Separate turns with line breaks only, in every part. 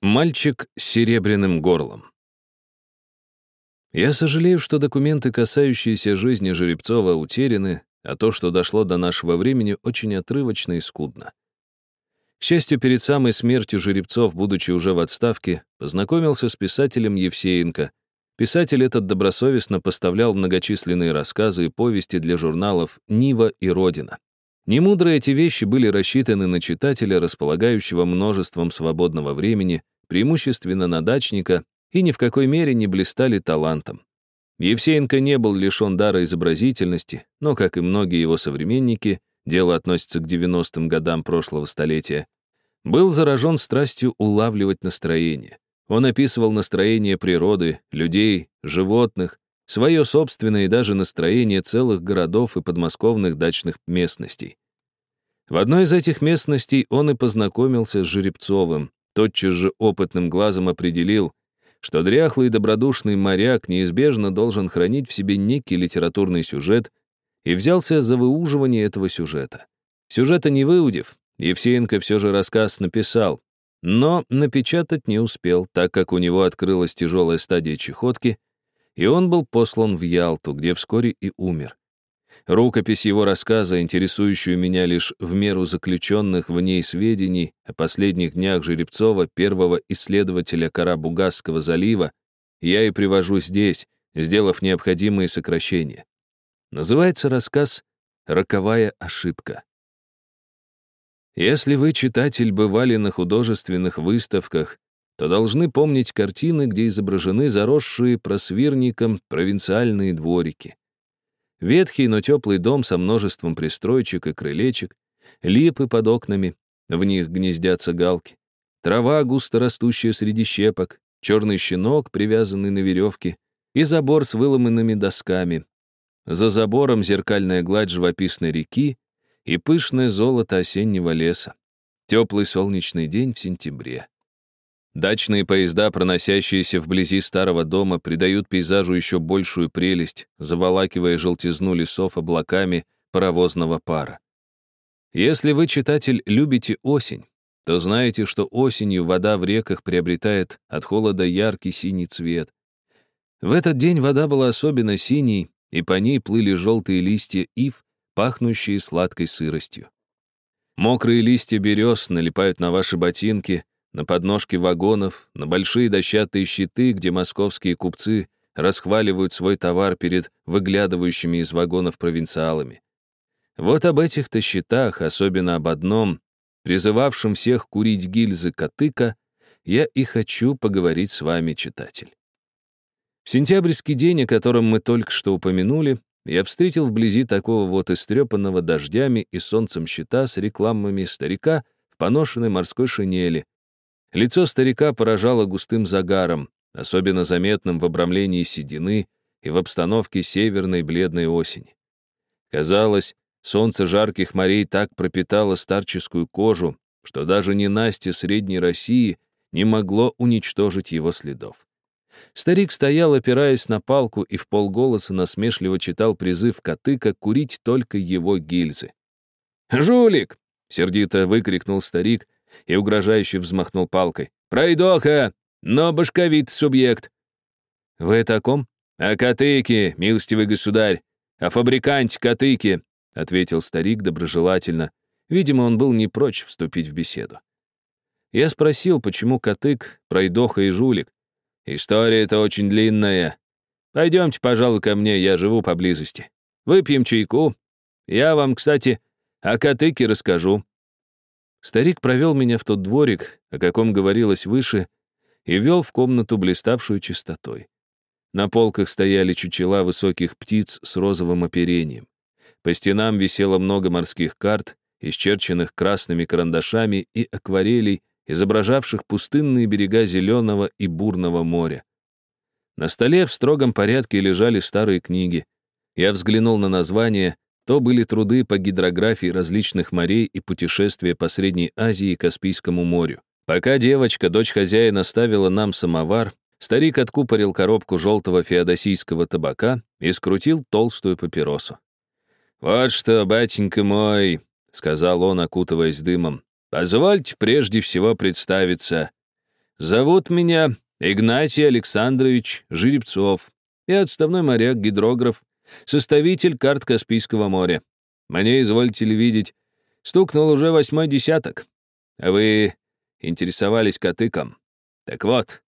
Мальчик с серебряным горлом. Я сожалею, что документы, касающиеся жизни Жеребцова, утеряны, а то, что дошло до нашего времени, очень отрывочно и скудно. К счастью, перед самой смертью Жеребцов, будучи уже в отставке, познакомился с писателем Евсеенко. Писатель этот добросовестно поставлял многочисленные рассказы и повести для журналов «Нива» и «Родина». Немудро эти вещи были рассчитаны на читателя, располагающего множеством свободного времени, преимущественно на дачника, и ни в какой мере не блистали талантом. Евсеенко не был лишен дара изобразительности, но, как и многие его современники, дело относится к 90-м годам прошлого столетия, был заражен страстью улавливать настроение. Он описывал настроение природы, людей, животных, свое собственное и даже настроение целых городов и подмосковных дачных местностей. В одной из этих местностей он и познакомился с Жеребцовым, тотчас же опытным глазом определил, что дряхлый добродушный моряк неизбежно должен хранить в себе некий литературный сюжет и взялся за выуживание этого сюжета. Сюжета не выудив, Евсеенко все же рассказ написал, но напечатать не успел, так как у него открылась тяжелая стадия чехотки, и он был послан в Ялту, где вскоре и умер. Рукопись его рассказа, интересующую меня лишь в меру заключенных в ней сведений о последних днях Жеребцова, первого исследователя Карабугасского залива, я и привожу здесь, сделав необходимые сокращения. Называется рассказ «Роковая ошибка». Если вы, читатель, бывали на художественных выставках, то должны помнить картины, где изображены заросшие просвирником провинциальные дворики. Ветхий, но теплый дом со множеством пристройчик и крылечек, липы под окнами, в них гнездятся галки, трава, густо растущая среди щепок, черный щенок, привязанный на веревке, и забор с выломанными досками. За забором зеркальная гладь живописной реки и пышное золото осеннего леса. Теплый солнечный день в сентябре. Дачные поезда, проносящиеся вблизи старого дома, придают пейзажу еще большую прелесть, заволакивая желтизну лесов облаками паровозного пара. Если вы, читатель, любите осень, то знаете, что осенью вода в реках приобретает от холода яркий синий цвет. В этот день вода была особенно синей, и по ней плыли желтые листья ив, пахнущие сладкой сыростью. Мокрые листья берез налипают на ваши ботинки, на подножки вагонов, на большие дощатые щиты, где московские купцы расхваливают свой товар перед выглядывающими из вагонов провинциалами. Вот об этих-то щитах, особенно об одном, призывавшем всех курить гильзы Катыка, я и хочу поговорить с вами, читатель. В сентябрьский день, о котором мы только что упомянули, я встретил вблизи такого вот истрепанного дождями и солнцем щита с рекламами старика в поношенной морской шинели, Лицо старика поражало густым загаром, особенно заметным в обрамлении седины и в обстановке северной бледной осени. Казалось, солнце жарких морей так пропитало старческую кожу, что даже ненастье Средней России не могло уничтожить его следов. Старик стоял, опираясь на палку, и в полголоса насмешливо читал призыв Котыка курить только его гильзы. «Жулик!» — сердито выкрикнул старик — и угрожающе взмахнул палкой. «Пройдоха! Но башковит субъект!» «Вы это о ком?» «О котыке, милостивый государь! О фабриканте котыки!» — ответил старик доброжелательно. Видимо, он был не прочь вступить в беседу. Я спросил, почему котык, пройдоха и жулик. «История эта очень длинная. Пойдемте, пожалуй, ко мне, я живу поблизости. Выпьем чайку. Я вам, кстати, о котыке расскажу. Старик провел меня в тот дворик, о каком говорилось выше, и вел в комнату, блиставшую чистотой. На полках стояли чучела высоких птиц с розовым оперением. По стенам висело много морских карт, исчерченных красными карандашами и акварелей, изображавших пустынные берега зеленого и бурного моря. На столе в строгом порядке лежали старые книги. Я взглянул на названия то были труды по гидрографии различных морей и путешествия по Средней Азии и Каспийскому морю. Пока девочка, дочь хозяина, ставила нам самовар, старик откупорил коробку желтого феодосийского табака и скрутил толстую папиросу. «Вот что, батенька мой», — сказал он, окутываясь дымом, «позвольте прежде всего представиться. Зовут меня Игнатий Александрович Жеребцов. Я отставной моряк-гидрограф, составитель карт Каспийского моря. Мне, извольте ли видеть, стукнул уже восьмой десяток. А вы интересовались Катыком. Так вот,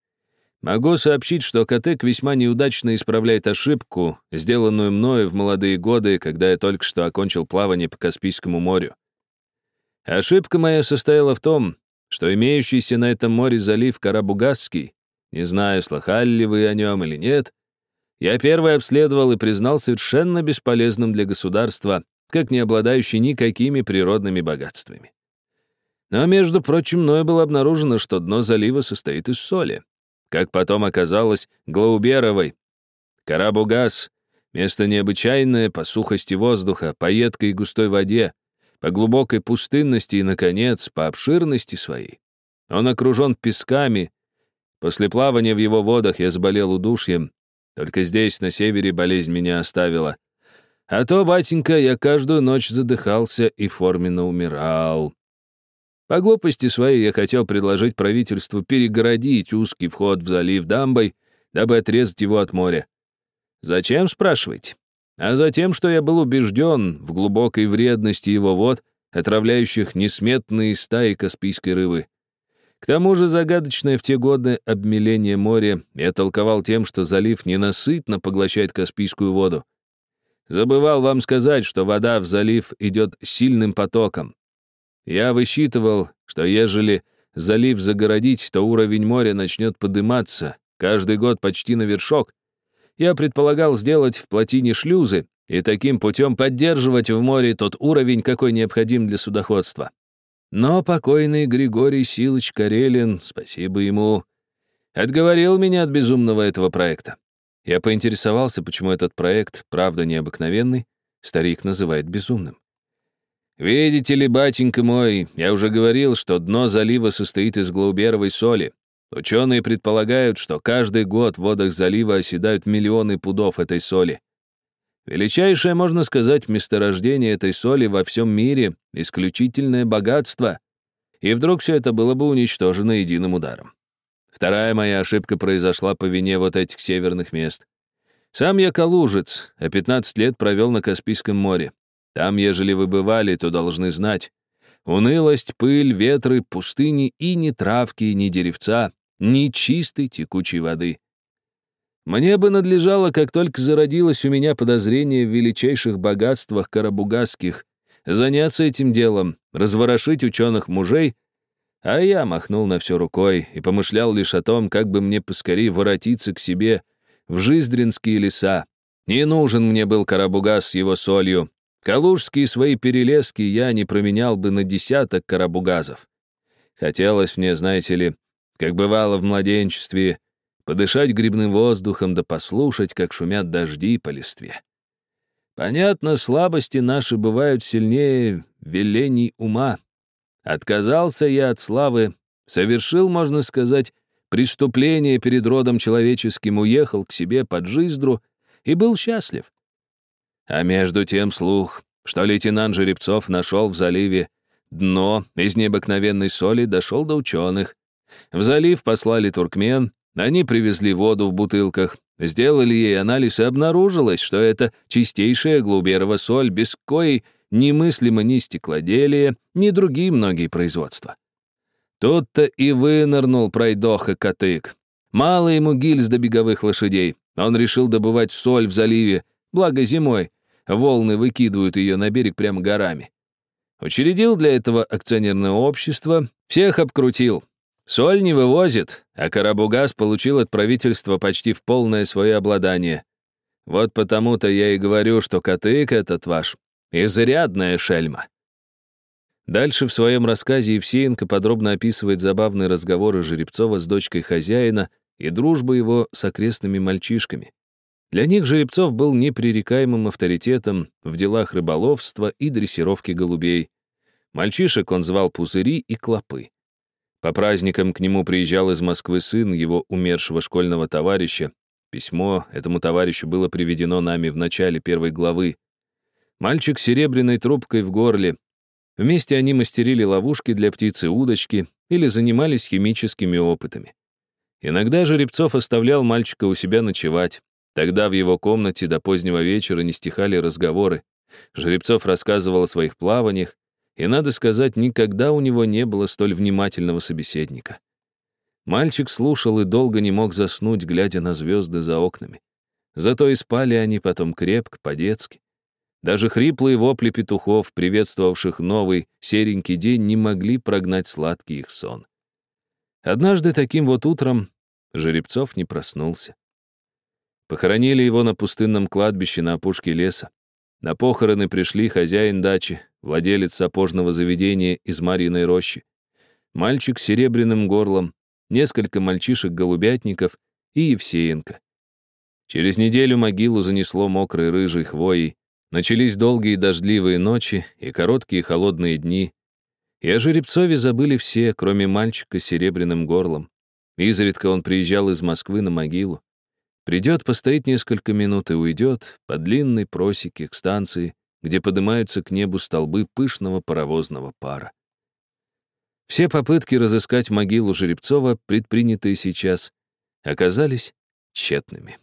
могу сообщить, что Катык весьма неудачно исправляет ошибку, сделанную мною в молодые годы, когда я только что окончил плавание по Каспийскому морю. Ошибка моя состояла в том, что имеющийся на этом море залив Карабугасский, не знаю, слыхали ли вы о нем или нет, я первый обследовал и признал совершенно бесполезным для государства, как не обладающий никакими природными богатствами. Но, между прочим, мною было обнаружено, что дно залива состоит из соли. Как потом оказалось, Глауберовой. Карабугас — место необычайное по сухости воздуха, по едкой и густой воде, по глубокой пустынности и, наконец, по обширности своей. Он окружен песками. После плавания в его водах я заболел удушьем. Только здесь, на севере, болезнь меня оставила. А то, батенька, я каждую ночь задыхался и форменно умирал. По глупости своей я хотел предложить правительству перегородить узкий вход в залив дамбой, дабы отрезать его от моря. Зачем, спрашиваете? а затем, что я был убежден в глубокой вредности его вод, отравляющих несметные стаи каспийской рыбы. К тому же загадочное в те годы обмеление моря я толковал тем, что залив ненасытно поглощает каспийскую воду. Забывал вам сказать, что вода в залив идет сильным потоком. Я высчитывал, что ежели залив загородить, то уровень моря начнет подниматься, каждый год почти на вершок, я предполагал сделать в плотине шлюзы и таким путем поддерживать в море тот уровень, какой необходим для судоходства. Но покойный Григорий Силыч Карелин, спасибо ему, отговорил меня от безумного этого проекта. Я поинтересовался, почему этот проект, правда необыкновенный, старик называет безумным. «Видите ли, батенька мой, я уже говорил, что дно залива состоит из глауберовой соли. Ученые предполагают, что каждый год в водах залива оседают миллионы пудов этой соли. Величайшее, можно сказать, месторождение этой соли во всем мире — исключительное богатство. И вдруг все это было бы уничтожено единым ударом. Вторая моя ошибка произошла по вине вот этих северных мест. Сам я калужец, а 15 лет провел на Каспийском море. Там, ежели вы бывали, то должны знать. Унылость, пыль, ветры, пустыни и ни травки, ни деревца, ни чистой текучей воды. Мне бы надлежало, как только зародилось у меня подозрение в величайших богатствах карабугасских, заняться этим делом, разворошить ученых мужей, а я махнул на все рукой и помышлял лишь о том, как бы мне поскорее воротиться к себе в Жиздринские леса. Не нужен мне был Карабугас с его солью. Калужские свои перелески я не променял бы на десяток Карабугазов. Хотелось мне, знаете ли, как бывало в младенчестве, подышать грибным воздухом да послушать, как шумят дожди по листве. Понятно, слабости наши бывают сильнее велений ума. Отказался я от славы, совершил, можно сказать, преступление перед родом человеческим, уехал к себе под жиздру и был счастлив. А между тем слух, что лейтенант Жеребцов нашел в заливе дно из необыкновенной соли, дошел до ученых, в залив послали туркмен, они привезли воду в бутылках, сделали ей анализ и обнаружилось, что это чистейшая глуберова соль, без коей немыслимо ни стеклоделие, ни другие многие производства. Тут-то и вынырнул пройдоха Катык. Мало ему гильз до беговых лошадей. Он решил добывать соль в заливе, благо зимой. Волны выкидывают ее на берег прямо горами. Учредил для этого акционерное общество, всех обкрутил, Соль не вывозит, а Карабугас получил от правительства почти в полное свое обладание. Вот потому-то я и говорю, что Катык этот ваш — изрядная шельма». Дальше в своем рассказе Евсеенко подробно описывает забавные разговоры Жеребцова с дочкой хозяина и дружбу его с окрестными мальчишками. Для них Жеребцов был непререкаемым авторитетом в делах рыболовства и дрессировки голубей. Мальчишек он звал пузыри и клопы. По праздникам к нему приезжал из Москвы сын его умершего школьного товарища. Письмо этому товарищу было приведено нами в начале первой главы. Мальчик с серебряной трубкой в горле. Вместе они мастерили ловушки для птицы удочки или занимались химическими опытами. Иногда Жеребцов оставлял мальчика у себя ночевать. Тогда в его комнате до позднего вечера не стихали разговоры. Жеребцов рассказывал о своих плаваниях, и, надо сказать, никогда у него не было столь внимательного собеседника. Мальчик слушал и долго не мог заснуть, глядя на звезды за окнами. Зато и спали они потом крепко, по-детски. Даже хриплые вопли петухов, приветствовавших новый серенький день, не могли прогнать сладкий их сон. Однажды таким вот утром Жеребцов не проснулся. Похоронили его на пустынном кладбище на опушке леса. На похороны пришли хозяин дачи, владелец сапожного заведения из Марьиной рощи, мальчик с серебряным горлом, несколько мальчишек-голубятников и Евсеенко. Через неделю могилу занесло мокрой рыжей хвоей, начались долгие дождливые ночи и короткие холодные дни, и о Жеребцове забыли все, кроме мальчика с серебряным горлом. Изредка он приезжал из Москвы на могилу. Придет, постоит несколько минут и уйдет по длинной просеке к станции, где поднимаются к небу столбы пышного паровозного пара. Все попытки разыскать могилу Жеребцова, предпринятые сейчас, оказались тщетными.